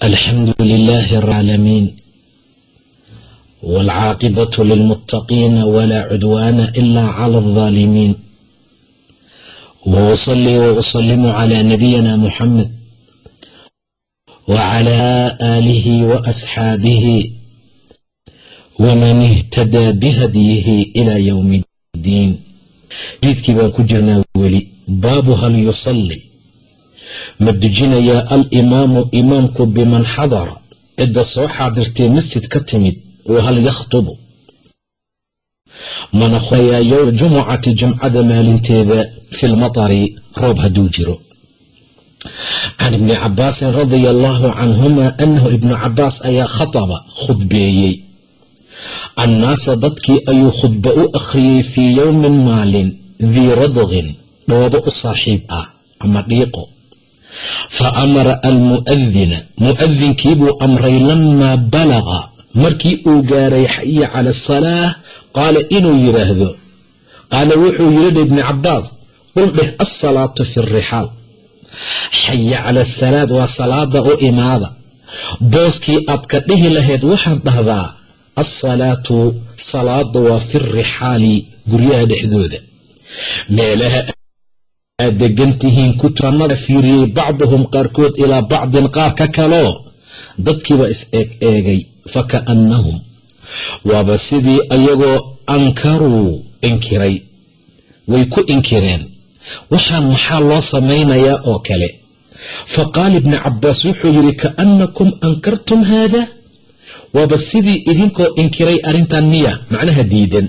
alxamdu lilaahi alcaalamiin waalcaaqibatu lilmuttaqiina walaa cudwaana ila cala aldaalimiin wausalii wausalimu calaa nabiyina muxamed wacalaa aalihi waasxaabihi waman ihtadaa bihadyihi ilaa yowmi iddiin jidkii baan ku jirnaa weli baabu hal yusali ma dujinayaa alimaamu imaamku biman xadara. Cidda soo xaadirtay masjid ka timid wa hal yakhtubu. Mana khulayaa yowma jumucati jumcada maalinteeda fi lmatari roob hadduu jiro. Can ibni cabaasin radia allaahu canhuma annahu ibnu cabaas ayaa khataba khudbeeyey. Annaasa dadkii ayuu khudba u akhriyey fii yowmin maalin dii radqin dhoobo u saaxiib ah ama dhiiqo fa amara almu'adina mu'adinkiibuu amray lamaa balaqa markii uu gaaray xaya cala asalaah qaala inuu yidhaahdo qaala wuxuu yidhi ibni cabaas qul dheh alsalaatu fi rixaal xaya cala asalaad waa salaada u imaada booskii aad ka dhihi lahayd waxaad dhahdaa alsalaatu salaada waa fi rixaali guryaha dhexdooda meelaha aad degan tihiin kutuanada fiiriyey bacduhum qaarkood ilaa bacdin qaar ka kaloo dadkiiba is eeg eegay fakaannahum waaba sidii ayagoo ankaruu inkiray way ku inkireen. Waxaan maxaa loo samaynayaa oo kale? Fa qaala ibni cabaas wuxuu yidhi kaannakum ankartum haada waaba sidii idinkoo inkiray arrintan miya macnaha diidan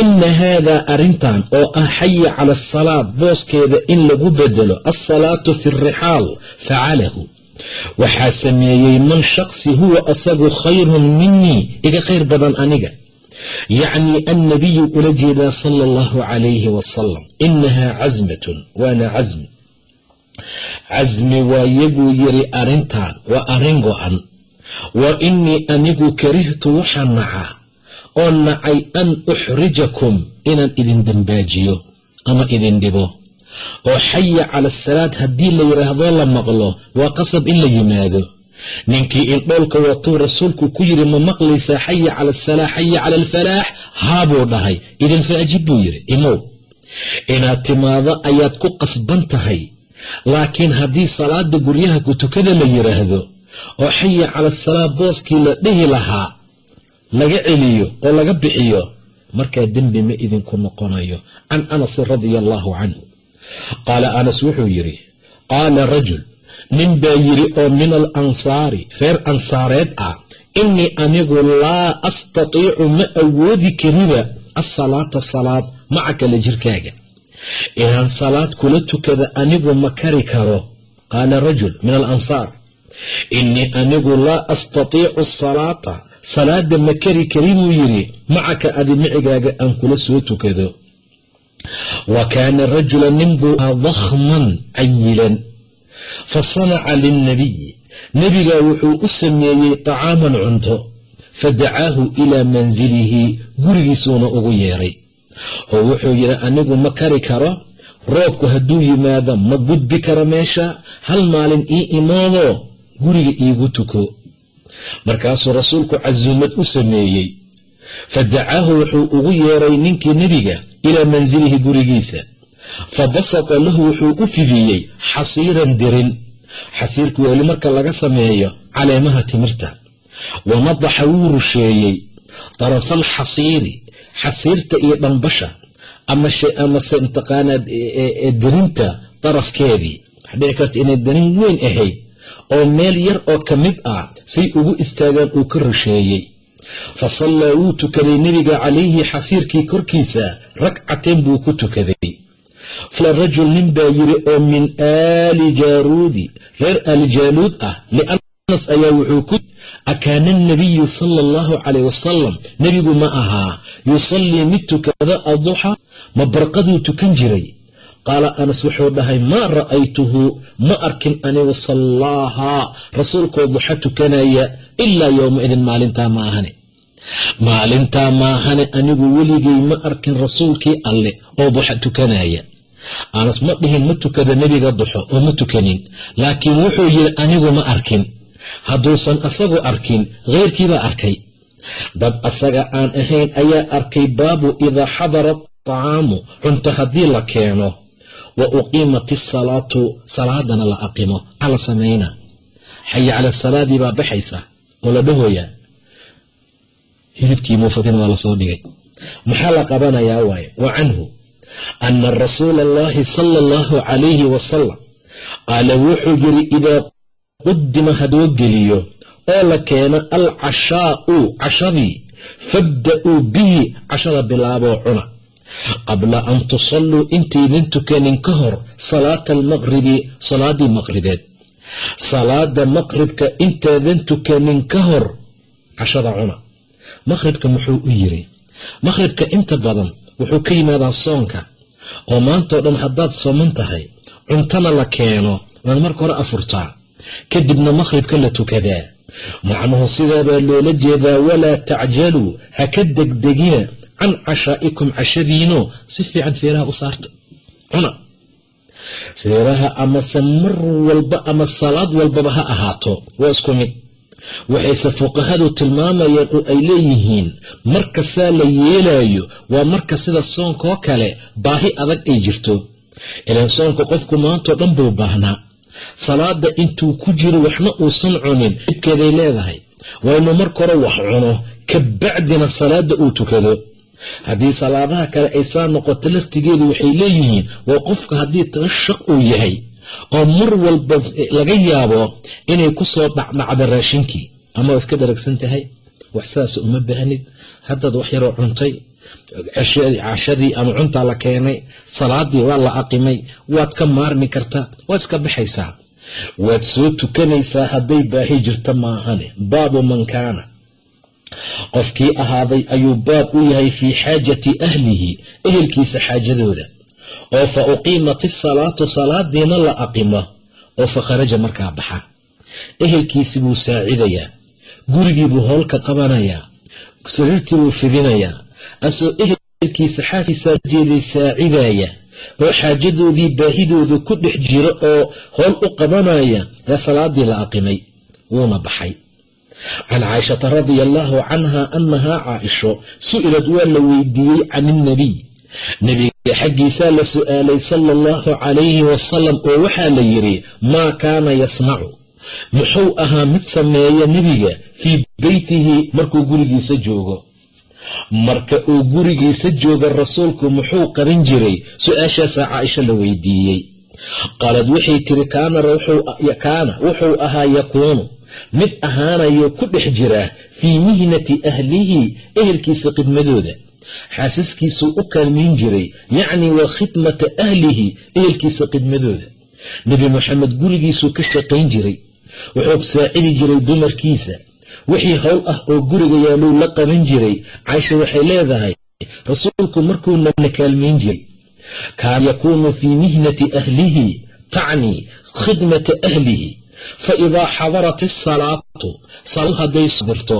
ina haadaa arrintan oo ah xaya cala asalaad booskeeda in lagu bedelo alsalaatu fi rixaal facalahu waxaa sameeyey man shaksi huwa asagu khayrun minii iga khayr badan aniga. Yacnii annabiyu ula jeedaa sala allahu calayhi wasalam inahaa casmatun waana casmi casmi waayaguu yiri arrintan waa arrin go-an. Wa inii anigu karihtu waxaan nacaa oo nacay an uxrijakum inaan idin dambaajiyo ama idin dhibo. Oo xaya cala asalaad haddii la yidhaahdo la maqlo waa qasab in la yimaado. Ninkii indhoolka watuu rasuulku ku yidhi ma maqlaysaa xaya cala asalaa xaya cala alfalaax? Haabuu dhahay. Idin faajib buu yidhi. Imow inaad timaado ayaad ku qasban tahay. Laakiin haddii salaada guryaha ku tukada la yidhaahdo oo xaya cala asalaa booskii la dhihi lahaa laga celiyo oo laga bixiyo markaa dembi ma idinku noqonayo. Can anasin radia allaahu canhu qaala anas wuxuu yidhi qaala rajul nin baa yidhi oo min alansaari reer ansaareed ah innii anigu laa astatiicu ma awoodi kariba asalaata salaad maca kale jirkaaga. Inaan salaad kula tukada anigu ma kari karo. Qaala rajul min alansaar innii anigu laa astatiicu asalaata salaada ma kari kari buu yidhi macaka adi micigaaga aan kula soo tukado. Wa kaana rajula nin buu ahaa dakhman cayilan. Fa sanaca lilnabiyi nebigaa wuxuu u sameeyey طacaaman cunto. Fadacaahu ilaa mansilihi gurigiisuuna ugu yeeray. Oo wuxuu yidhi anigu ma kari karo roobku hadduu yimaado ma gudbi karo meesha hal maalin ii imoodo guriga iigu tuko markaasuu rasuulku casuumad u sameeyey. Fa dacaahu wuxuu ugu yeeray ninkii nebiga ilaa mansilihi gurigiisa. Fa basata lahu wuxuu u fidiyey xasiiran dirin. Xasiirku weli marka laga sameeyo caleemaha timirta. Wa nadaxa wuu rusheeyey. Darafal xasiiri xasiirta iyo dhanbasha amase mataqaanaa dirinta darafkeedii. Wax dhici karta inay darin weyn ahayd oo meel yar oo ka mid ah say ugu istaagaan uu ka rusheeyey fa sallaa wuu tukaday nebiga calayhi xasiirkii korkiisa ragcateen buu ku tukaday. Fala rajul nin baa yiri oo min aali jaaruudi reer aali jaaluud ah lianas ayaa wuxuu ku akaana anabiyu sala allahu calayh wasalam nebigu ma ahaa yusallii mid tukada aduxa ma barqaduu tukan jiray qaala anas wuxuu dhahay maa ra'aytuhu? Ma arkin anigu sallaahaa rasuulkoo duxa tukanaya ilaa yowmaidin maalintaa ma ahane maalintaa maahane anigu weligay ma arkin rasuulkii alle oo duxa tukanaya. Anas ma dhihin ma tukada nebiga duxo oo ma tukanin laakiin wuxuu yidhi anigu ma arkin. Hadduusan asagu arkin kheyrkiibaa arkay. Dad asaga aan ahayn ayaa arkay baabu idaa xadara atacaamu cunto haddii la keeno wa uqiimat isalaatu salaadana la aqimo maxaa la samayna xaya cala salaadii baa baxaysa oo la dhahoyaa hilibkii muufadina waa la soo dhigay. Maxaa la qabanayaa waaye? Wa canhu ana rasuula allahi sala allahu calayhi wasalam qaala wuxuu yiri idaa qudima hadoo geliyo oo la keeno alcashaa'u cashadii fabda'uu bihi cashada bilaaboo cuna qabla an tusalluu intaydan tukanin ka hor salaata almaqribi salaadii maqribeed. Salaada maqribka intaadan tukanin ka hor cashada cuna. Maqhribka muxuu u yiri maqhribka inta badan wuxuu ka yimaadaa soonka oo maantao dhan haddaad sooman tahay cuntana la keeno waad marka hore afurtaa. Kadibna maqhribka la tukadaa. Macnuhu sidaabaa loola jeedaa walaa tacjaluu ha ka degdegina can cashaa'ikum cashadiino si fiican feeraha u saarta. Cuna. Feeraha amase mar walba ama salaad walbaba ha ahaato. Waa isku mid. Waxayse fuqahadu tilmaamayaan oo ay leeyihiin markasaa la yeelayo waa marka sida soonkoo kale baahi adag ay jirto. Ilaan soonka qofku maantao dhan buu baahnaa. Salaada intuu ku jiro waxna uusan cunin dhibkeeday leedahay. Waa inuu marka hore wax cuno ka bacdina salaada uu tukado haddii salaadaha kale ay saa noqoto laftigeedu waxay leeyihiin waa qofka haddii tashaq uu yahay oo mar walba laga yaabo inay ku soo dhacdhacda raashinkii. Ama waa iska dharagsan tahay wax saas uma baahnid haddaad wax yaroo cuntay cashadii ama cuntaa la keenay salaadii waa la aqimay waad ka maarmi kartaa waad iska baxaysaa. Waad soo tukanaysaa hadday baahi jirta maahane. Baabu man kaana qofkii ahaaday ayuu baab u yahay fii xaajati ahlihi ehelkiisa xaajadooda. Oo fa uqiimat isalaatu salaadiina la aqimo oo fa kharaja markaa baxa. Ehelkiisi buu saacidayaa gurigii buu howlka qabanayaa sariirtii buu fidinayaa asoo ehelkiisa xaaskiisaa jeeday saacidaya oo xaajadoodii baahidooda ku dhex jira oo howl u qabanaya yaa salaadii la aqimay wuuna baxay can caaishata radia allaahu canha annahaa caaisho su'ilad waa la weydiiyey can ilnabiy nebiga xaggiisaa la su'aalay sala allahu calayhi wasalam oo waxaa la yidhi maa kaana yasnacu muxuu ahaa mid sameeya nebiga fii beytihi markuu gurigiisa joogo marka uu gurigiisa jooga rasuulku muxuu qaban jiray su'aashaasaa caaisho la weydiiyey qaalad waxay tiri kaana wuxuu ahaa yakuunu mid ahaanayo ku dhex jiraa fii mihnati ahlihi ehelkiisa khidmadooda. Xaasaskiisuu u kaalmayn jiray yacni waa khidmata ahlihi ehelkiisa khidmadooda. Nebi moxamed gurigiisuu ka shaqayn jiray wuxuu saacidi jiray dumarkiisa. Wixii howl ah oo guriga yaaluu la qaban jiray caaisha waxay leedahay rasuulku markuu nana kaalmayn jiray kaana yakuunu fii mihnati ahlihi tacnii khidmata ahlihi fa idaa xadarat isalaatu salaadu hadday dirto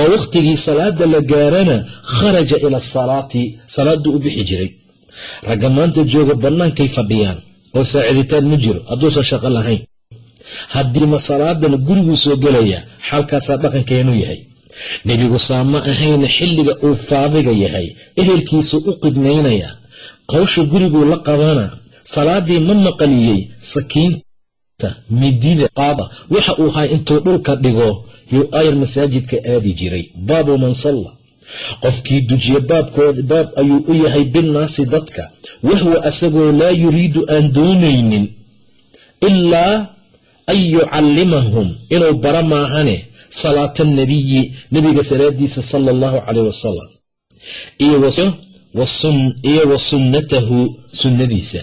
oo wakhtigii salaada la gaarana kharaja ila asalaati salaaduu u bixi jiray. Ragga maanta jooga bannaankay fadhiyaan oo saaciditaan ma jiro hadduusan shaqo lahayn. Haddiima salaadana guriguu soo gelaya xaalkaasaa dhaqankeenuu yahay. Nebigu saama ahayna xilliga uu faadiga yahay ehelkiisu u qidmaynaya qawsha guriguu la qabana salaadii ma maqaliyey sakiinta midida qaada waxa uu ahay intuu dhulka dhigo yuu ayar masaajidka aadi jiray baabu man salla. Qofkii dujiye baabkood baab ayuu u yahay binnaasi dadka. Wahwa asagoo laa yuriidu aan doonaynin ilaa an yucallimahum inuu bara maahane salaata anabiyi nebiga salaadiisa sala allahu calayh wasalam iyo wa sunnatahu sunnadiisa.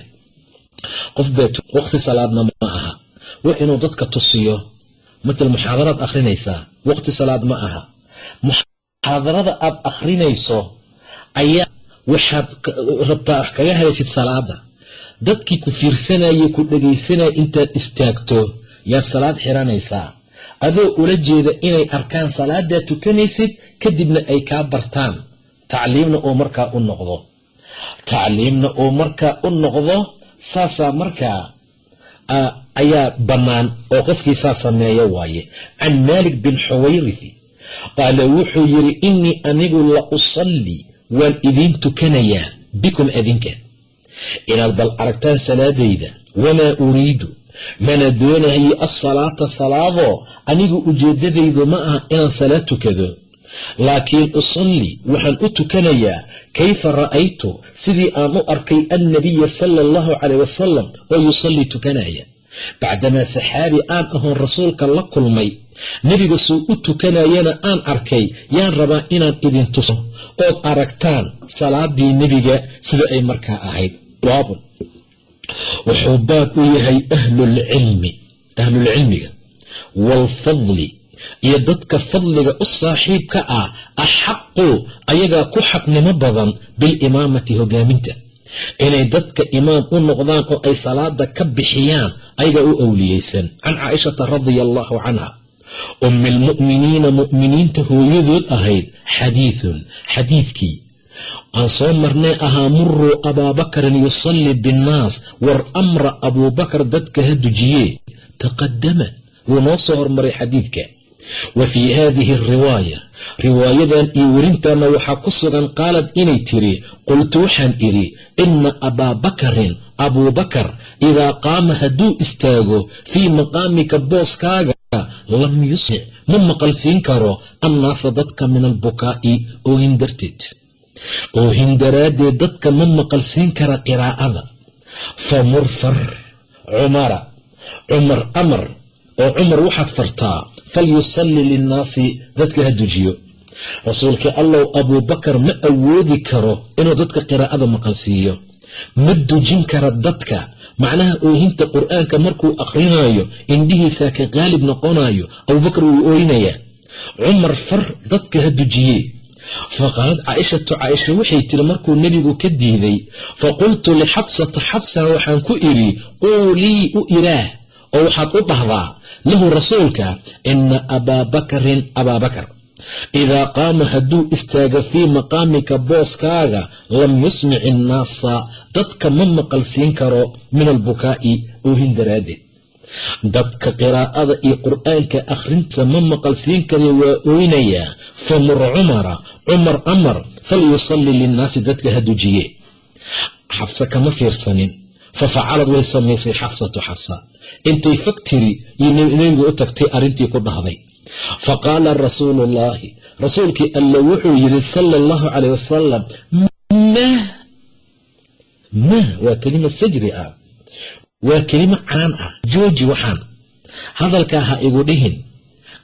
Qof bee waqti salaadna ma aha wax inuu dadka tusiyo matal muxaadaraad akhrinaysaa waqti salaad ma aha. Muxaadarada aad akhrinayso ayaa waxaad rabtaa wax kaga hadashid salaada dadkii ku fiirsanayay ku dhegaysanaya intaad istaagto yaad salaad xiranaysaa adoo ula jeeda inay arkaan salaadaa tukanaysid kadibna ay kaa bartaan. Tacliimna uu markaa u noqdo. Tacliimna uu markaa u noqdo saasaa markaa ayaa bannaan oo qofkii saa sameeya waaye. Can maalik bin xuwayrithi qaala wuxuu yidhi innii anigu la usallii waan idiin tukanayaa bikum adinka. Inaad bal aragtaan salaadayda wamaa uriidu? Mana doonahayo assalaata salaadoo? Anigu ujeeddadaydu ma aha inaan salaad tukado. Laakiin usalli waxaan u tukanayaa kayfa ra'aytu? Sidii aan u arkay annabiya sala allahu caleyh wasalam oo yusallii tukanaya bacdamaa saxaabi aan ahoon rasuulka la kulmay nebiga suu u tukanayana aan arkay yaan rabaa inaan idin tuso ood aragtaan salaadii nebiga sida ay markaa ahayd. Baabun wuxuu baab u yahay ahlulcilmi ahlulcilmiga waalfadli iyo dadka fadliga u saaxiibka ah axaqu ayagaa ku xaqnimo badan bilimaamati hogaaminta. Inay dadka imaam u noqdaan oo ay salaada ka bixiyaan ayagaa u owliyeysan can caaishata radia allahu canha ummi almu'miniina mu'miniinta hooyadood ahayd xadiidun xadiidkii. Aan soo marnay ahaa muruu abaabakarin yusallii binnaas war amra abuubakar dadka ha dujiyee. Taqadama wuu noo soo hormaray xadiidka. Wa fii haadihi ariwaaya riwaayadan iyo werintanna waxaa ku sugan qaalad inay tiri qultu waxaan idhi ina abaabakarin abuubakar idaa qaama hadduu istaago fii maqaamika booskaaga lam yusmic ma maqalsiin karo annaasa dadka min albukaa'i oohin darteed oohin daraaddeed dadka ma maqalsiin kara qiraa'ada. Famur far cumara cumar amar oo cumar waxaad fartaa falyusalli linnaasi dadka ha dujiyo. Rasuulkii allow abuubakar ma awoodi karo inuu dadka qiraa'ada maqalsiiyo ma dujin kara dadka. Macnaha oohinta qur'aanka markuu akhrinayo indhihiisaa ka qaalib noqonayo abuubakar wuu ooynayaa cumar far dadka ha dujiye faqaalad caaishatu caaisha waxay tiri markuu nebigu ka diiday faqultu lixabsata xabsa waxaan ku idhi quulii u ilaah oo waxaad u dhahdaa lahu rasuulka ina abaabakarin abaabakar idaa qaama hadduu istaago fii maqaamika booskaaga lam yusmic innaasa dadka ma maqalsiin karo min albukaa'i oohin daraaddeed. Dadka qiraa'ada iyo qur'aanka akhrinta ma maqalsiin karayo waa ooynayaa famur cumara cumar amar falyusalli linnaasi dadka ha dujiye xafsa kama fiirsanin fa facalad way samaysay xafsatu xafsa. Intay fag tiri iyo nebigu u tagtay arrintii ku dhahday fa qaala rasuulu ullaahi rasuulkii alla wuxuu yidhi sala allahu caleyh wasalam mah mah waa kelima sajri ah waa kelimo canaan ah jooji waxaan hadalkaa ha igu dhihin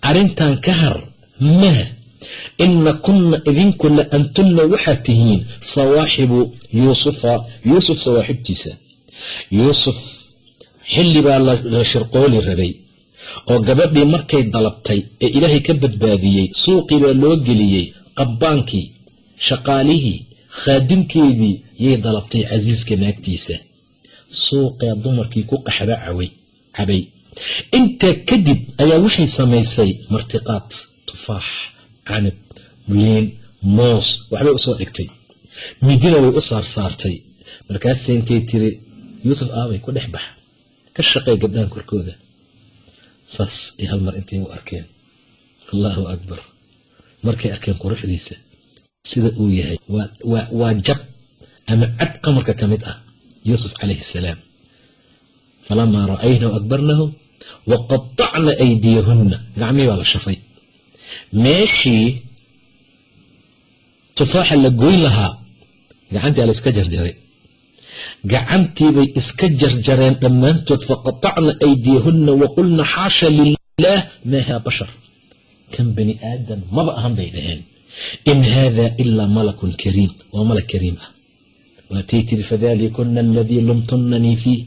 arrintan ka har mah ina kunna idinku la antunna waxaad tihiin sawaaxibu yuusufa yuusuf sawaaxibtiisa yuusuf xilli baa la shirqooli rabay oo gabadhii markay dalabtay ee ilaahay ka badbaadiyey suuqii baa loo geliyey qabbaankii shaqaalihii khaadimkeedii yay dalabtay casiiska naagtiisa. Suuqee dumarkii ku qaxba cabay. Intaa kadib ayaa waxay samaysay martiqaad tufaax canab liin moos waxbay u soo dhigtay. Midina way u saarsaartay markaasay intay tiri yuusuf aabay ku dhex baxa. Ka shaqay gabdhahan korkooda saas ay hal mar intay u arkeen. Allahu akbar. Markay arkeen quruxdiisa sida uu yahay waa jab ama cad qamarka ka mid ah yuusuf calayhi salaam. Falamaa ra'aynahu akbarnahu wa qatacna aydiyahunna. Gacmihii baa la shafay. Meeshii tufaaxa la goyn lahaa gacantii a la iska jarjaray gacantiibay iska jarjareen dhammaantood faqatacna aydiyahunna wa qulna xaasha lilaah maahaa bashar kan bani aadam maba ahan bay dhaheen. In haada ilaa malakun kariim waa malak kariim ah. Waatay tiri fadalikuna aladii lumtunnanii fiih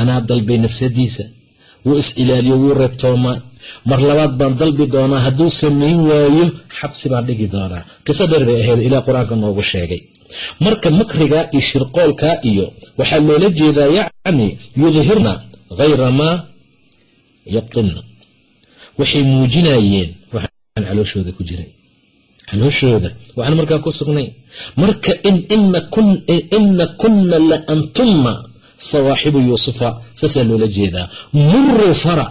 anaa dalbay nafsadiisa wuu is ilaaliyo wuu reebtoomaa. Mar labaad baan dalbi doonaa hadduu samayn waayo xabsi baan dhigi doonaa. Qiso dheer bay ahayd ilaa qur'aanka noogu sheegay marka makrigaa iyo shirqoolkaa iyo waxaa loola jeedaa yacni yudhirna hayra maa yabtinna waxay muujinayeen waxaan calooshooda ku jiray. Calooshooda waxaan markaa ku sugnay. Marka ina kunna la antumma sawaaxibu yuusufa saasaa loola jeedaa. Muruu fara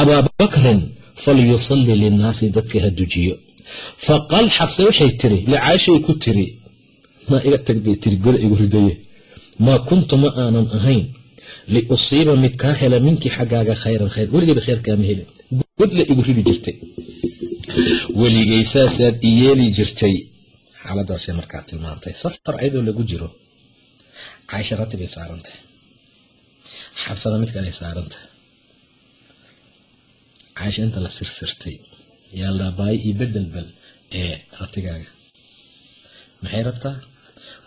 abaabakrin falyusalli linnaasi dadka ha dujiyo. Faqaal xabse waxay tiri licaashay ku tiri maa iga tag bay igu ridaye. Maa kuntu ma aanan ahayn. Liusiiba mid kaa hela minkii xaggaaga khayran khayr. Weligeeda khayr kaama helin. Godla igu ridi jirtay. Weligay saasaad i yeeli jirtay. Xaaladaasay markaa tilmaantay. Safar ayadoo lagu jiro. Caaisha bay saarantahay xabsada mid kaley saarantahay caaisha inta la sirsirtay yaa la baayo iyo bedelbel ee ratigaaga. Maxay rabtaa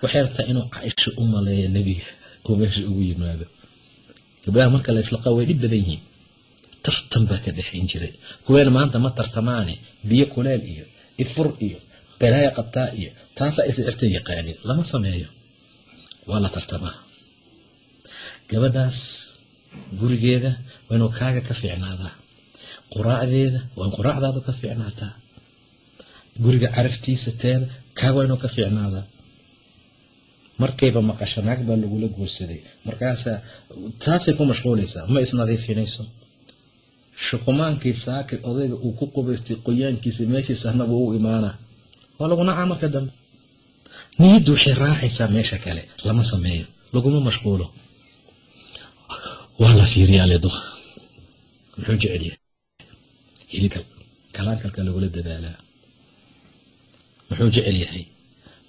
waxay rabtaa inuu caaisha u maleeyo nebiga oo meesha ugu yimaado. Gabdhaha marka la islaqa way dhib badan yihiin. Tartan baa ka dhexayn jiray. Kuweena maanta ma tartamaane biyo kuleel iyo ifur iyo balaaya qabtaa iyo taasaa iscirta yaqaanin lama sameeyo. Waa la tartamaa. Gabadhaas gurigeeda waa inuu kaaga ka fiicnaadaa. Quraacdeeda waa in quraacdaadu ka fiicnaataa. Guriga caraftiisa teeda kaaga waa inuu ka fiicnaadaa markayba maqasho naag baa lagula guursaday markaasaa taasay ku mashquulaysaa ma isnadiifinayso shukumaankii saakay odayga uu ku qubaystay qoyaankiisa meeshiisa anagu u imaanaa waa lagu marka dambe. Niyaddu waxay raacaysaa meesha kale lama sameeyo laguma mashquulo. Waa la fiiriyaa leeduqa muxuu jecel yahay? Hiligal kalaankalka lagula dadaalaa. Muxuu jecel yahay?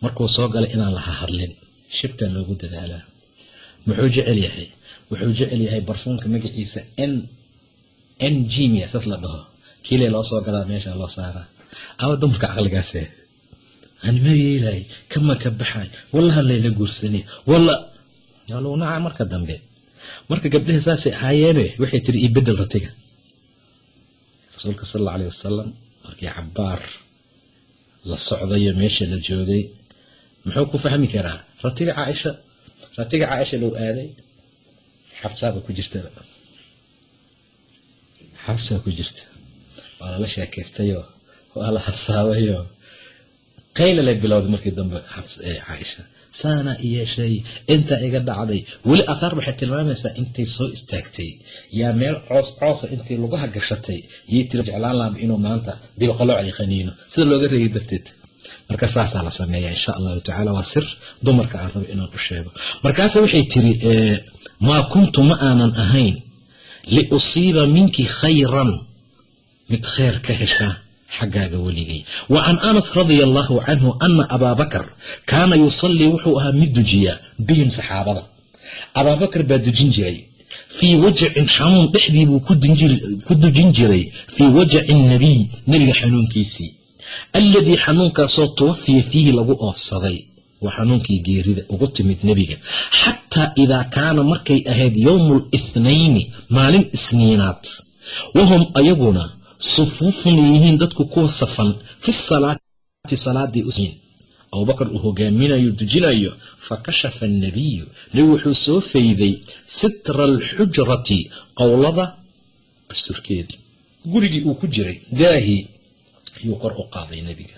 Markuu soo galay inaan laha hadlin shibtaa loogu dadaalaa muxuu jecel yahay? Wuxuu jecel yahay barfuunka magaciisa n n gmia saas la dhaho. Kiile loo soo gadaa meesha loo saaraa. Awa dumarka caqligaase. Anima yeelay kama ka baxay? Wallahan layla guursanay. Walla nacaa marka dambe. Marka gabdhaha saasay ahaayeene waxay tiri io bedel ratiga. Rasuulka sal alla aleh wasalam markii cabaar la socdayo meesha la joogay muxuu ku fahmi karaa? Ratiga caaisha ratiga caaisha low aaday. Xabsaaba ku jirtaba xabsaa ku jirta. Waa lala sheekaystayoo waa la hasaabayoo qayla lay bilowday markii dambe caaisha. Saana iyeeshay intaa iga dhacday. Weli aqaar waxay tilmaamaysaa intay soo istaagtay. Yaa meel coos coosa intay lugaha gashatay. Yay tiri laaba inuu maanta dibiqalooc yaqaniino sida looga reeyay darteed marka saasaa la sameeya insha allahu tacala waa sir dumarka aan rabo inaan u sheego. Markaase waxay tiri maa kuntu ma aanan ahayn liusiiba minki khayran. Mid khayr ka hesha xaggaaga weligay. Wa can anas radia allahu canhu ana abaa bakar kaana yusallii wuxuu ahaa mid dujiya bihim saxaabada. Abaabakar baa dujin jiray. Fii wajacin xanuun dhexdii buu ku dujin jiray. Fii wajaci nabiy nebiga xanuunkiisii alladii xanuunkaasoo tuwafiya fiihi lagu oofsaday waa xanuunkii geerida ugu timid nebiga. Xataa idaa kaana markay ahayd yowmu lithnayni maalin isniinaad wahum ayaguna sufuufun yihiin dadku kuwa safan fi salaati salaadii usiin abubakar uu hogaaminayo dujinayo fakashafa annabiyu nebigu wuxuu soo fayday sitra alxujrati qowlada asturkeedii gurigii uu ku jiray daahii ayuu kor u qaaday nebiga.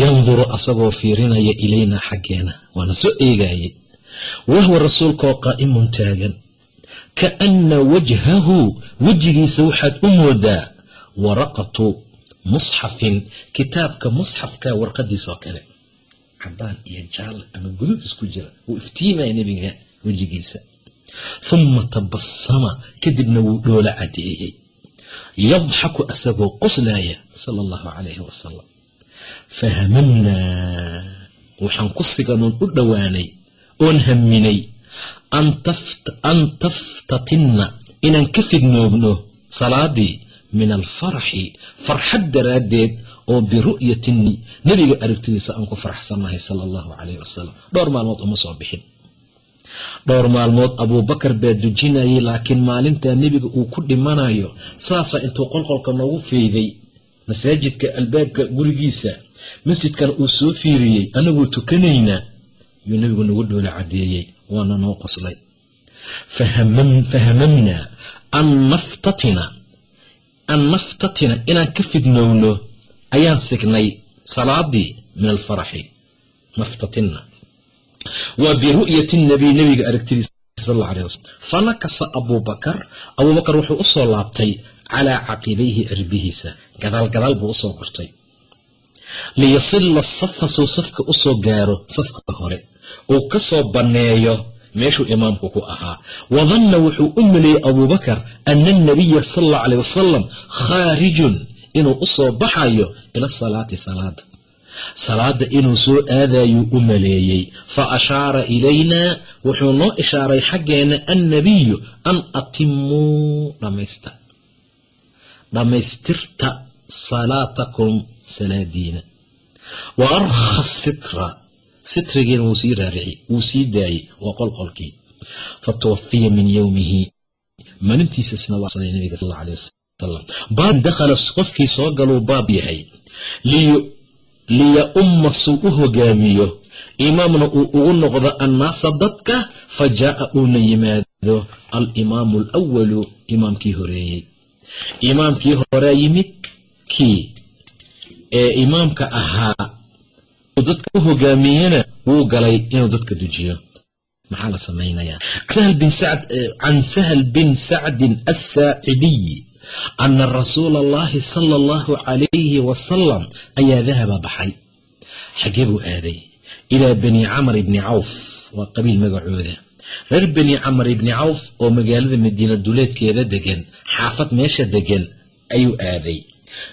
Yanduru asagoo fiirinaya ilaynaa xaggeena waana soo eegaayay wahwa rasuulkaoo qaa'imun taagan. Kaana wajhahu wejigiisa waxaad u moodaa waraqatu musxafin kitaabka musxafka warqadiisa oo kale. Cadaan iyo jaal ama guduud isku jira wuu iftiimaya nebiga wejigiisa. Huma tabasama kadibna wuu dhoola cadeeyey yadxaku asagoo qoslaaya sala allahu calayhi wasalam fahamamnaa waxaan ku siganoon u dhowaanay oon haminay an taftatinna inaan ka fidnoobno salaadii min alfaraxi farxad daraaddeed oo biru'yatini nebiga aragtidiisa aan ku faraxsannahay sala allahu calayh wasalam dhowr maalmood uma soo bixin dhowr maalmood abuubakar baa dujinayay laakiin maalintaa nebiga uu ku dhimanayo saasaa intuu qolqolka noogu fiiday masaajidka albaabka gurigiisa masjidkana uu soo fiiriyey anagoo tukanaynaa yuu nebigu nagu dhoola caddeeyey waana noo qoslay fahamamnaa an naftatina an naftatina inaan ka fidnowno ayaan signay salaadii min alfaraxi naftatina waa biru'yati nabiy nebiga aragtidiisa fanakasa abuubakar abuubakar wuxuu u soo laabtay calaa caqibayhi cirbihiisa. Gadaal gadaal buu u soo kortay. Liyasila safa suu safka u soo gaaro safka hore. Uu ka soo banneeyo meeshuu imaamku ku ahaa. Wadanna wuxuu u maleeyey abuubakar ana anabiya sal alla alay wasalam khaarijun inuu u soo baxayo ila salaati salaada salaada inuu soo aadayuu u maleeyey. Fa ashaara ilaynaa wuxuu noo ishaaray xaggeena annabiyu an atimuu dhammaysta. Dhammaystirta salaatakum salaadiina. Wa arkha sitra sitrigiina wuu sii raarici wuu sii daayey waa qolqolkii fatuwafiya min yowmihi maalintiisasna waasaday nabiga sal alay wasalam baab dakhala qofkii soo galuu baab yahay liya-umma suu u hogaamiyo. Imaamna uu ugu noqdo annaasa dadka fa jaa'a uuna yimaado alimaamu alawalu imaamkii horeeyey. Imaamkii horaa yimid kii? Ee imaamka ahaa dadka u hogaamiyena wuu galay inuu dadka dujiyo. Maxaa la samaynayaa? Can sahal bin sacdin assaacidiyi ana rasuula allahi sala allahu calayhi wasalam ayaa dahaba baxay xagee buu aaday ilaa bani camar ibni cawf waa qabiil magacooda reer bani camar ibni cawf oo magaalada madiina duleedkeeda degan xaafad meesha degan ayuu aaday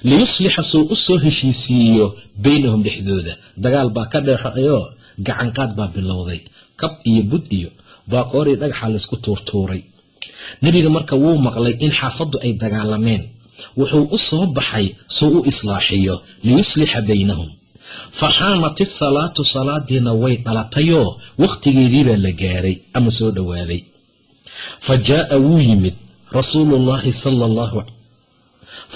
liyuslixa suu u soo heshiisiiyo baynahum dhexdooda dagaal baa ka dheexayoo gacanqaad baa bilowday kab iyo bud iyo baaqoorii dhagaxa laysku tuurtuuray nebiga marka wuu maqlay in xaafaddu ay dagaalameen. Wuxuu u soo baxay suu u islaaxiyo liyuslixa baynahum. Fa xaanat isalaatu salaadiina way dhalatayoo wakhtigeediibaa la gaaray ama soo dhowaaday fa jaa'a wuu yimid rasuulullaahi sala allahu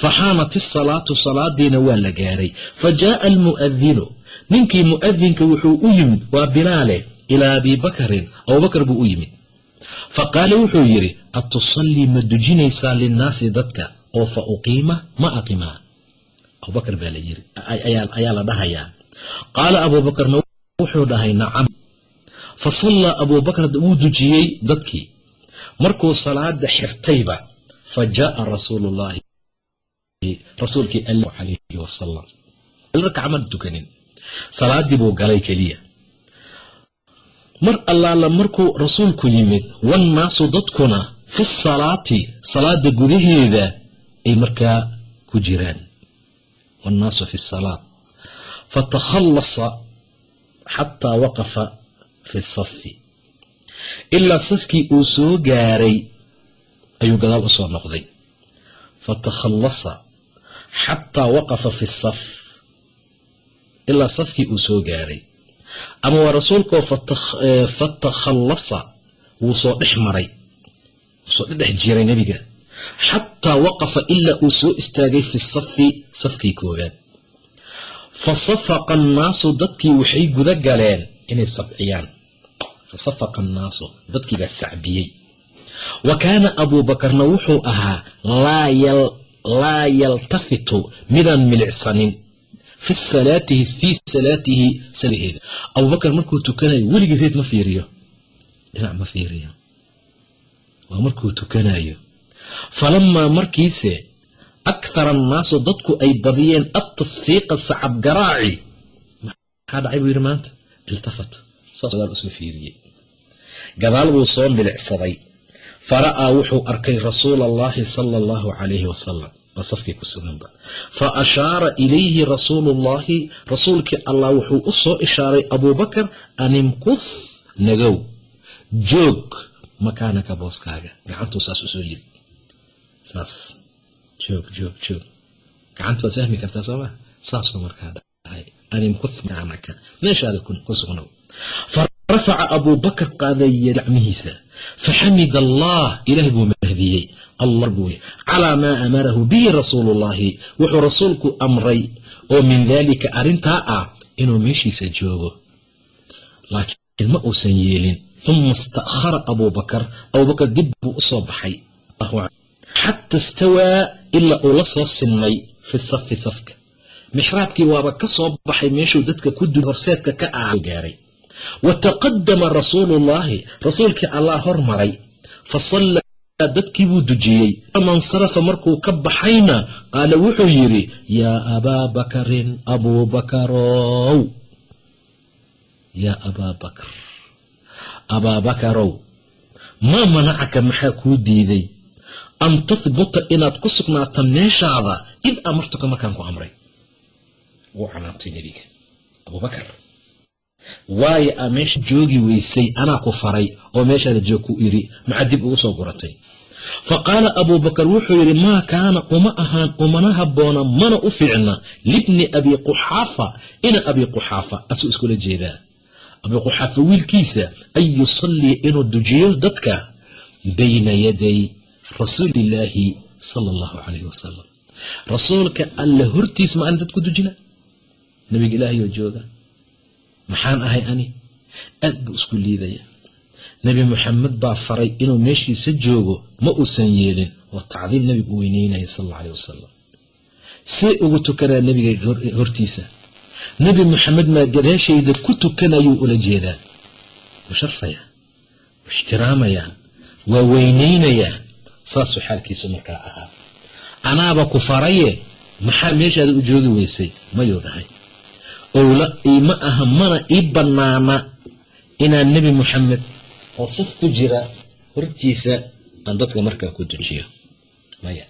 fa xaanat isalaatu salaadiina waa la gaaray. Fa jaa'a almu'adinu ninkii mu'adinka wuxuu u yimid waa bilaale ilaa abii bakarin abubakar buu u yimid fa qaala wuxuu yidhi atusallii ma dujinaysaa linnaasi dadka oo fa uqiima ma aqimaa abubakar baa la yiri ayaa la dhahayaa qaala abuubakarna wuxuu dhahay nacam fa sallaa abuubakar wuu dujiyey dadkii markuu salaada xirtayba fa jaaa rasuulullaahi rasuulkii alla calayhi wasalam ragcama tukanin salaadii buu galay keliya mar allaala markuu rasuulku yimid wannaasu dadkuna fi salaati salaada gudaheeda ay markaa ku jiraan. Wannaasu fi salaat. Fatakhallasa xataa waqafa fi safi ilaa safkii uu soo gaaray ayuu gadaal u soo noqday. Fatakhallasa xataa waqafa fi saf. Ilaa safkii uu soo gaaray ama waa rasuulkoo fatakhallasa wuu soo dhex maray. Wuu soo dhedhex jiray nebiga. Xataa waqafa ilaa uu soo istaagay fi safi safkii koowaad. Fa safaqa annaasu dadkii waxay guda galeen inay sabciyaan fa safaqa annaasu dadkiibaa sacbiyey. Wa kaana abuubakarna wuxuu ahaa laa yaltafitu midaan milicsanin fi salaatihi fii salaatihi salaheeda abubakar markuu tukanayo weligii reed ma fiiriyo. Dhinac ma fiiriyo. Waa markuu tukanayo falamaa markiise akthara annaasu dadku ay badiyeen adtasfiiqa sacab garaaci maxaa dhacay buu yidhi maanta? Iltafat. Saas gadaal u soo fiiriyey. Gadaal buu soo milicsaday fara'aa wuxuu arkay rasuula allahi sala allahu calayhi wasalam waa safkii ku suganba fa ashaara ilayhi rasuuluullaahi rasuulkii allah wuxuu u soo ishaaray abuubakar animkuth nagow joog makaanaka booskaaga. Gacantuu saas u soo yiri. Saas joog joog joog. Gacantu waad fahmi kartaa sooma saasuu markaa dhahay animkuth makaanaka meeshaada ku sugnow. Rafaca abuubakar qaadaya gacmihiisa faxamid allah ilaah buu mahdiyey allah buu calaa maa amarahu bihi rasuulu ullaahi wuxuu rasuulku amray oo min daalika arrintaa ah inuu meeshiisa joogo. Laakiin ma uusan yeelin. Uma ista'khara abuubakar abuubakar dib buu u soo baxay. Xata istawaa ilaa uu la soo sinmay fi safi safka. Mixraabkii waaba ka soo baxay meeshuu dadka ku du horseedka ka ah gaaray. Wa taqadama rasuuluullaahi rasuulkii allah hormaray. Fa sallaa dadkii buu dujiyey ama insarafa markuu ka baxayna qaala wuxuu yidhi yaa abaa bakarin abuubakarow yaa abaa bakar. Abaa bakarow maa manacaka maxaa kuu diiday? An tahbuta inaad ku sugnaato meeshaada id amartuka markaan ku amray. Wuu canaantay nebiga. Abubakar waayo aa meesha joogi weysay anaa ku faray oo meeshaada joog ku iri maxaa dib ugu soo guratay fa qaala abuubakar wuxuu yidhi maa kaana uma ahaan umana habboona mana u fiicna libni abi quxaafa ina abi quxaafa asuu iskula jeedaa abi quxaafa wiilkiisa an yusalliya inuu dujiyo dadka bayna yaday rasuulillaahi sala allahu calayh wasalam rasuulka alla hortiis ma ana dad ku dujina nabiga ilaahayoo jooga maxaan ahay ani aad buu isku liidaya nebi moxamed baa faray inuu meeshiisa joogo ma uusan yeelin waa tacdiim nebigu u weyneynaya sal alla aleh wasalam see ugu tukanaa nebiga hortiisa. Nebi moxamed maa gadaashayda ku tukanayuu ula jeedaa. Wuu sharfayaa wuu ixtiraamayaa waa weyneynayaa saasuu xaalkiisu markaa ahaa. Anaaba ku faraye maxaa meeshaada u joogi weysay? Mayuu dhahay. Owla iima aha mana ii bannaana inaan nebi moxamed oo saf ku jira hortiisa aan dadka markaa ku dujiyo maya.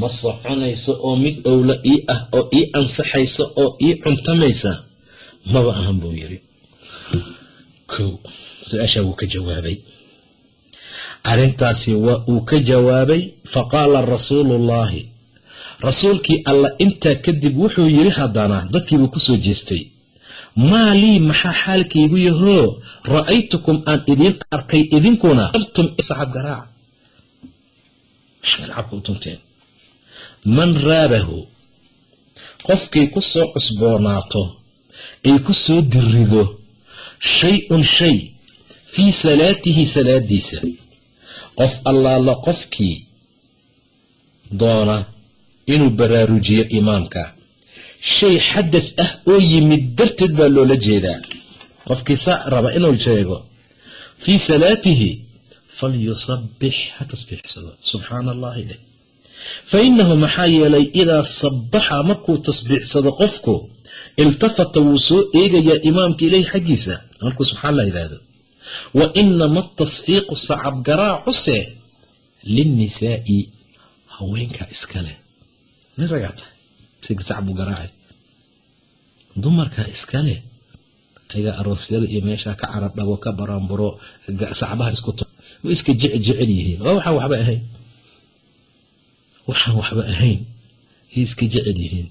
Ma soconayso oo mid owla ii ah oo ii ansaxaysa oo ii cuntamaysa? Maba ahan buu yidhi. Kow su'aashaa wuu ka jawaabay. Arrintaasi waa uu ka jawaabay faqaala rasuuluullaahi rasuulkii alla intaa kadib wuxuu yidhi haddana dadkiibuu ku soo jeestay maa lii maxaa xaalkaygu yahoo ra'aytukum aan idiin arkay idinkuna. Artum sacab garaaca maxaad sacabka u tunteen. Man raabahu qofkay ku soo cusboonaato ay ku soo dirido shay-un shay fii salaatihi salaadiisa. Qof allaala qofkii doona inuu baraarujiyo imaamka shay xadad ah oo yimid darteed baa loola jeedaa. Qofkii saa raba inuu sheego fii salaatihi falyusabbix ha tasbiixsado. Subxaana allahi dheh fa innahu maxaa yeelay idaa sabbaxa markuu tasbiixsado qofku iltafata wuu soo eegayaa imaamka ileyhi xaggiisa. Markuu subxaan la yidhaahdo wa inama atasfiiqu sacab garaacuse linnisaa'i haweenka iskale nin ragaa tahay sacab buu garaacay dumarka iskale ayagaa aroosyada iyo meeshaa ka carab dhabo ka baraanburo sacbaha isku to way iska jecel jecel yihiin? Waa waxaan waxba ahayn. Waxaan waxba ahayn. Yay iska jecel yihiin.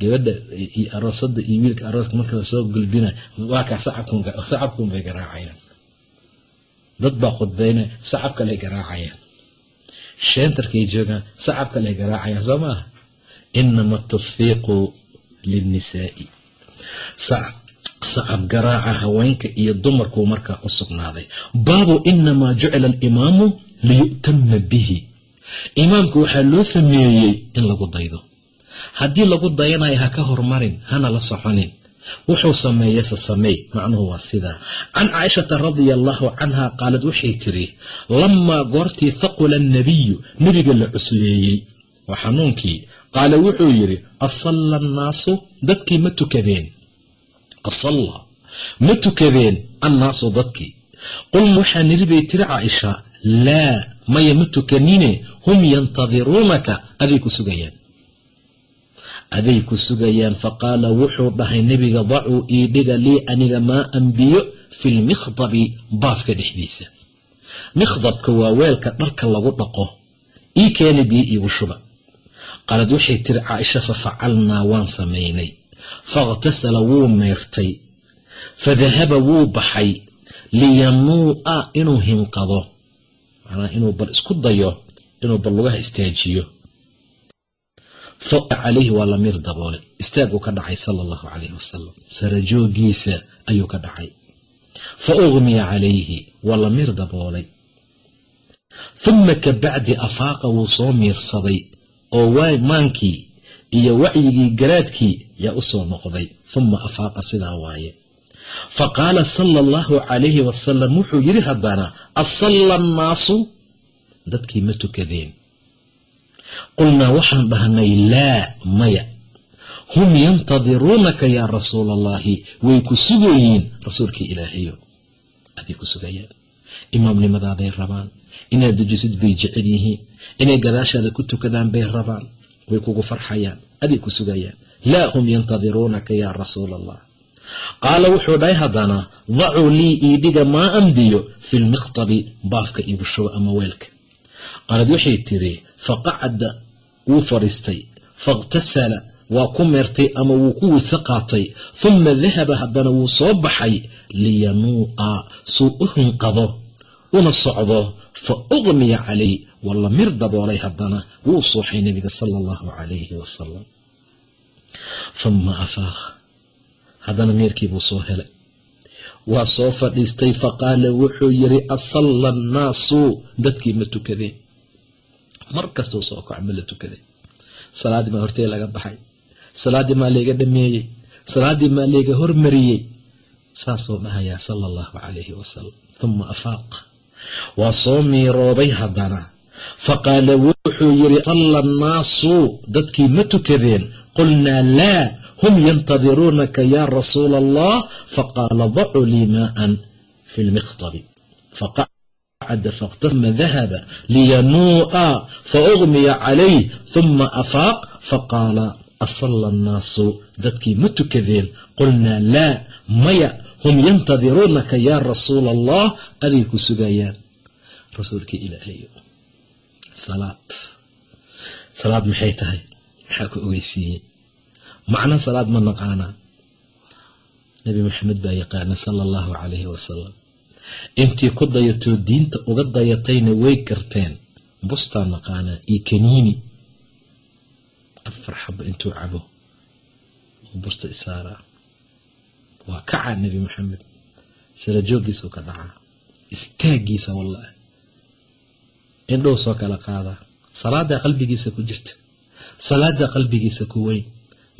Gabadha iyo aroosada iyo wiilka arooska marka la soo gulbina waa kaa sacabkun bay garaacayaan. Dad baa khudbayna sacab kaley garaacayaan. Sheentarkay joogaan sacab kaley garaacayaan. Soo maaha inama atasfiiqu linnisaa'i sacab garaaca haweenka iyo dumarkuu markaa u sugnaaday baabu inamaa jucila alimaamu liyu'tama bihi imaamka waxaa loo sameeyey in lagu daydo haddii lagu dayanayo ha ka hormarin hana la soconin wuxuu sameeyese sameey macnuhu waa sidaa can caaishata radia allaahu canha qaalad waxay tiri lamaa goortii thaqula annabiyu nebiga la cusleeyey waa xanuunkii qaala wuxuu yidhi asalla annaasu dadkii ma tukadeen. Asalla ma tukadeen annaasu dadkii. Qulna waxaa niri bay tiri caaisha laa maya ma tukanine hum yantadiruunaka aday ku sugayaan. Aday ku sugayaan faqaala wuxuu dhahay nebiga dacuu ii dhiga lii aniga maa anbiyo fi lmikhdabi baafka dhexdiisa. Mikhdabka waa weelka dharka lagu dhaqo ii keena biyo iigu shuba qaalad waxay tiri caaisha fa facalnaa waan samaynay. Fakhtasala wuu meyrtay fadahaba wuu baxay. Liyanuu'a inuu hinqado. Macnaa inuu bal isku dayo inuu bal lugaha istaajiyo. Fa calayhi waa lamiir daboolay istaaguu ka dhacay sala allahu calayhi wasalam sarajoogiisa ayuu ka dhacay. Fa ugmiya calayhi waa lamiir daboolay. Huma ka bacdi afaaqa wuu soo miirsaday oo maankii iyo wacyigii garaadkii yaa u soo noqday. Huma afaaqa sidaa waaye. Fa qaala sala allahu calayhi wasalam wuxuu yidhi haddana asalla annaasu? Dadkii ma tukadeen. Qulnaa waxaan dhahnay laa maya. Hum yantadiruunaka yaa rasuula allahi way ku sugayiin rasuulkii ilaahayo aday ku sugayaan. Imaamnimadaaday rabaan inaad dejisid bay jecel yihiin inay gadaashaada ku tukadaan bay rabaan way kugu farxayaan aday ku sugayaan. Laa hum yantadiruunaka yaa rasuula allah qaala wuxuu dhahay haddana dacuu lii iidhiga maa ambiyo fi lmikhtabi baafka iigu shuba ama weelka. Qaalad waxay tiri faqacada wuu fadhiistay faاkhtasala waa ku meertay ama wuu ku weyse qaatay huma dahaba haddana wuu soo baxay liyanuu'a suu u hinqado una socdo fa ugmiya calayh walla mir daboolay haddana wuu suuxay nebiga sala allahu calayhi wasalam huma afaaqa haddana meerkii buu soo helay. Waa soo fadhiistay faqaala wuxuu yidhi asalla annaasu dadkii ma tukadeen. Mar kastuu soo kaco ma la tukaday salaaddii maa hortey laga baxay. Salaaddii maa layga dhameeyey. Salaaddii maa layga hormariyey. Saasuu dhahayaa sala allahu calayhi wasalam huma afaaq waa soo miirooday haddana faqaala wuxuu yidhi salla annaasu dadkii ma tukadeen. Qulnaa laa hum yantadiruunaka yaa rasuula allah faqaala dacuu lii maaan fi lmikhtabi faqacada faاkhtasma dahaba liyanuu'a faugmiya calayh huma afaaq. Faqaala asalla annaasu dadkii ma tukadeen. Qulnaa laa maya hum yantadiruunaka yaa rasuula allah aday ku sugayaan. Rasuulkii ilaahayo salaad. Salaad maxay tahay? Maxaa ku ogeysiiyey? Macna salaad ma naqaanaa nebi maxamed baa yaqaana sala allahu calayhi wasalam intii ku dayatoo diinta uga dayatayna way garteen bustaa naqaanaa iyo kaniini afar xabo intuu cabo. Busta isaaraa. Waa kacaa nebi maxamed. Sarajooggiisuu ka dhacaa. Istaagiisa wallahi indhow soo kala qaadaa salaadaa qalbigiisa ku jirta. Salaadaa qalbigiisa ku weyn.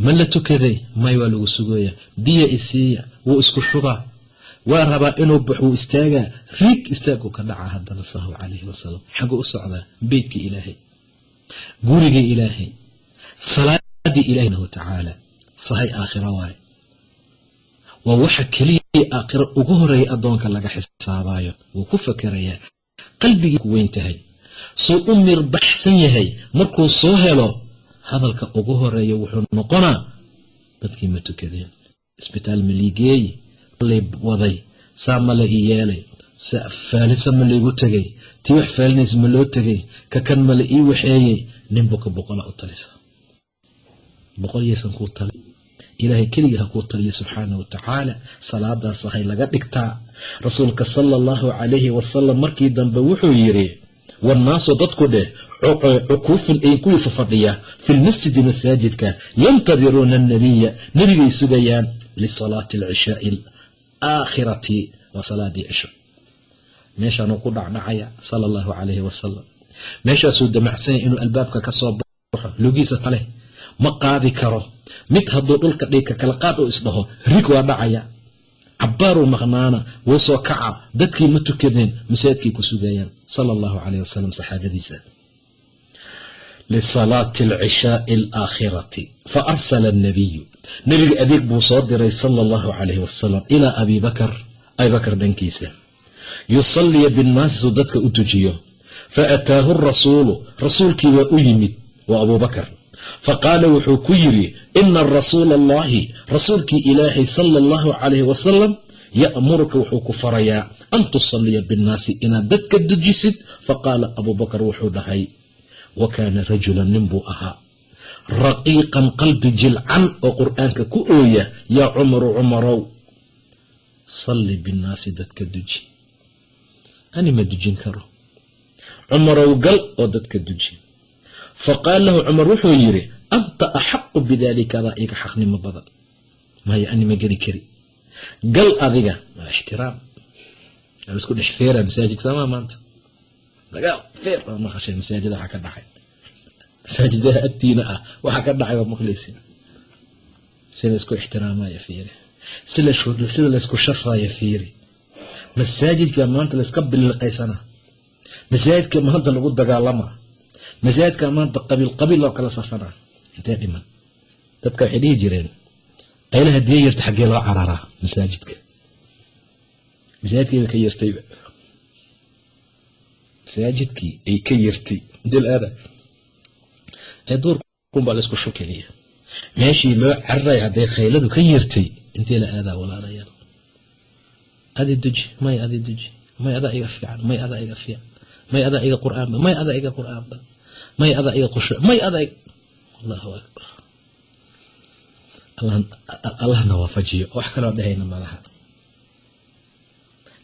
Ma la tukaday may waa lagu sugooyaa. Biya isiiya wuu isku shubaa. Waa rabaa inuu bax wuu istaagaa. Riig istaaguu ka dhacaa haddana salahu calayhi wasalam xaguu u socdaa beytkii ilaahay. Gurigii ilaahay. Salaadii ilaahinahu tacaala sahay aakhiro waaye. Waa waxa keliya aakhiro ugu horreeya addoonka laga xisaabayo wuu ku fakerayaa qalbigii ku weyn tahay suu u mirbaxsan yahay. Markuu soo helo hadalka ugu horreeya wuxuu noqonaa dadkii ma tukadeen. Isbitaal ma liigeeyi malay waday saa ma la ii yeelay faalisa ma laygu tegay tii wax faalinaysa ma loo tegay ka kan ma la ii waxeeyey ninbuka boqola u talisa. Boqol yaysan kuu tali ilaahay keligii ha kuu taliya subxaana wa tacaala salaadaas ahay laga dhigtaa. Rasuulka sala allahu calayhi wasalam markii dambe wuxuu yidhi wannaasu dadku dheh cukuufun ay kuwii fafadhiya fi lmasjidi masaajidka yantadiruuna annabiya nebigay sugayaan lisalaati alcishaai alaakhirati waa salaadii cisho meeshaanuu ku dhacdhacaya sala allahu calayhi wasalam meeshaasuu damacsanya inuu albaabka ka soo baxo lugiisa kale ma qaadi karo mid hadduu dhulka dhigka kala qaad oo isdhaho rig waa dhacaya cabbaaruu maqnaana wuu soo kaca dadkii ma tukadeen masaajidkay ku sugayaan. Sala allahu calayh wasalam saxaabadiisa. Lisalaati alcishaai alaakhirati fa arsala annabiyu nebiga adeeg buu soo diray sala allahu calayhi wasalam ilaa abii bakar abibakar dhankiisa. Yusalliya binnaasi suu dadka u tujiyo. Fa ataahu rasuulu rasuulkii waa u yimid waa abuubakar faqaala wuxuu ku yidhi ina rasuula allahi rasuulkii ilaahay sala allahu calayhi wasalam ya'muruka wuxuu ku farayaa an tusalliya binnaasi inaad dadka dejisid. Faqaala abuubakar wuxuu dhahay wa kaana rajulan nin buu ahaa raqiiqan qalbi jilcan oo qur'aanka ku ooya yaa cumaru cumarow salli binnaasi dadka duji ani ma dujin karo. Cumarow gal oo dadka duji faqaala lahu cumar wuxuu yidhi anta axaqu bidaalika adaa iga xaqnimo badan. Maya ani ma geli kari. Gal adiga waa ixtiraam. Isku dhex feera masaajid samaa maanta? Maqashay masaajida waxaa ka dhacay. Masaajidaha agtiina ah waxaa ka dhacay waa maqlaysin sida isku ixtiraamaya fiiri. Sida laysku sharfaya fiiri. Masaajidka maanta layska biliqaysana masaajidka maanta lagu dagaalama masaajidka maanta qabiil qabiil loo kala safana intee dhiman dadka waxay dhihi jireen qayla haddii yarta xaggee loo cararaa masaajidka. Masaajidkii bay ka yartayba masaajidkii ay ka yartay. Dalaada ee duurkunbaa laysku shukeliya meeshii loo cararaya hadday khayladu ka yartay intee la aadaa walaalayaal? Adi duji may adi duji. May adaa iga fiican may adaa iga fiican. May adaa iga qur'aanba may adaa iga qur'aanba may adaa iga khushuuc may iga allahu akbar. Allahna waafajiyo wax kaloo dhahayna malaha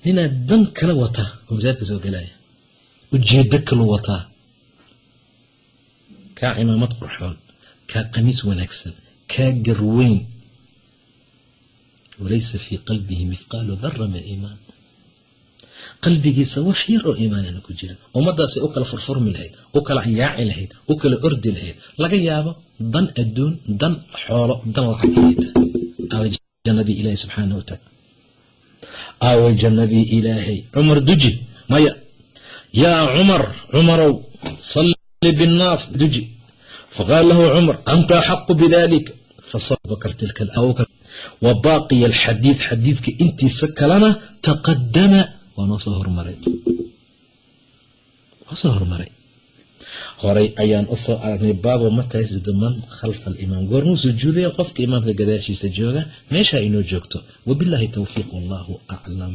ninaad dan kala wataa oo masaajidka soo gelaya ujeedo kalu wataa kaa cimaamad qurxoon. Kaa qamiis wanaagsan. Kaa garweyn. Walaysa fii qalbihi mithqaalu dara min iimaan qalbigiisa wax yar oo iimaanana ku jirin ummadaasay u kala furfurmi lahayd u kala yaaci lahayd u kala ordi lahayd. Laga yaabo dan adduun dan xoolo dan jannadii ilaahay subxaana watacaala aaway jannadii ilaahay. Cumar duji. Maya. Yaa cumar cumarow salli binnaas duji. Faqaala lahu cumar anta axaqu bidalika fasabakar tilka wa alxadiid xadiidka intiisa kalena taqadama waa noo soo hormaray. Noo soo hormaray. Horay ayaan u soo aragnay baabo mata yasjudu man khalfa alimaam goormuu sujuudaya qofka imaamka gadaashiisa jooga. Meesha inoo joogto. Wabilaahi towfiiq wallahu aclam